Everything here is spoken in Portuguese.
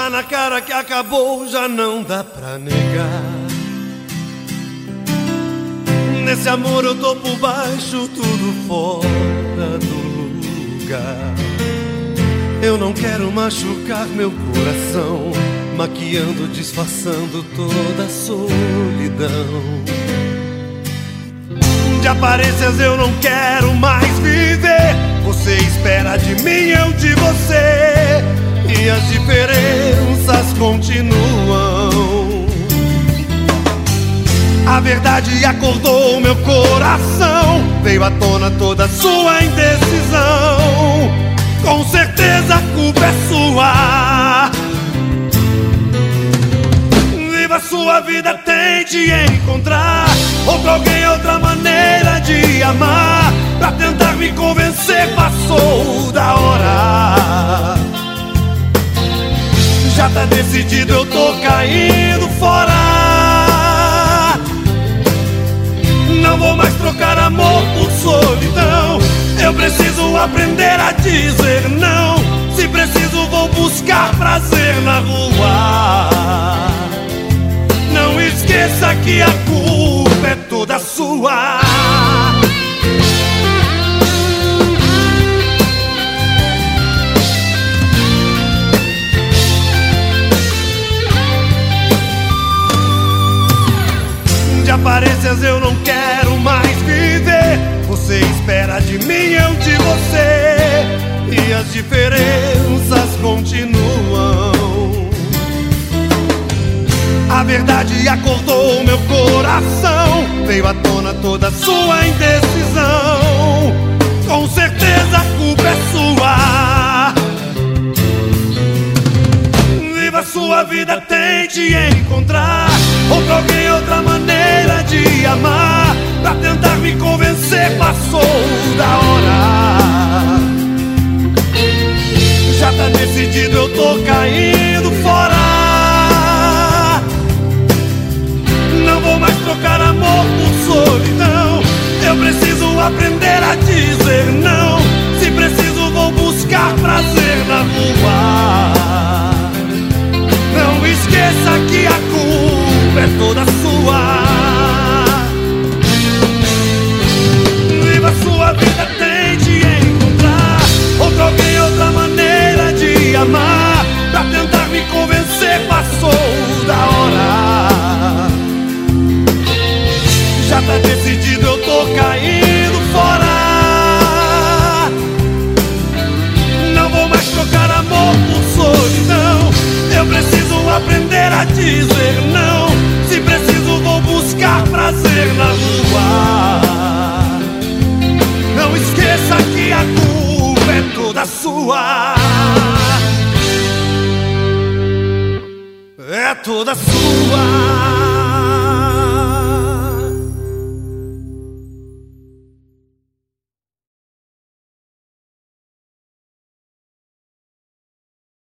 Tá na cara que acabou, já não dá pra negar. Nesse amor eu tô por baixo, tudo fora do lugar. Eu não quero machucar meu coração, maquiando, disfarçando toda a solidão. De aparências eu não quero mais viver. A verdade acordou meu coração. Veio à tona toda sua indecisão. Com certeza a culpa é sua. Viva sua vida, tente encontrar outro alguém, outra maneira de amar. Pra tentar me convencer, passou da hora. Já tá decidido, eu tô caindo fora. Amor por solidão. Eu preciso aprender a dizer não. Se preciso, vou buscar prazer na rua. Não esqueça que a culpa é toda sua. De aparências eu não quero mais viver. As diferenças continuam. A verdade acordou meu coração. Veio à tona toda sua indecisão. Com certeza a culpa é sua. Viva sua vida, tente encontrar outro Tá decidido, eu tô caindo fora. Não vou mais trocar amor por solidão. Eu preciso aprender a dizer não. Se preciso, vou buscar prazer na rua. Não esqueça que a culpa é toda sua. É toda sua.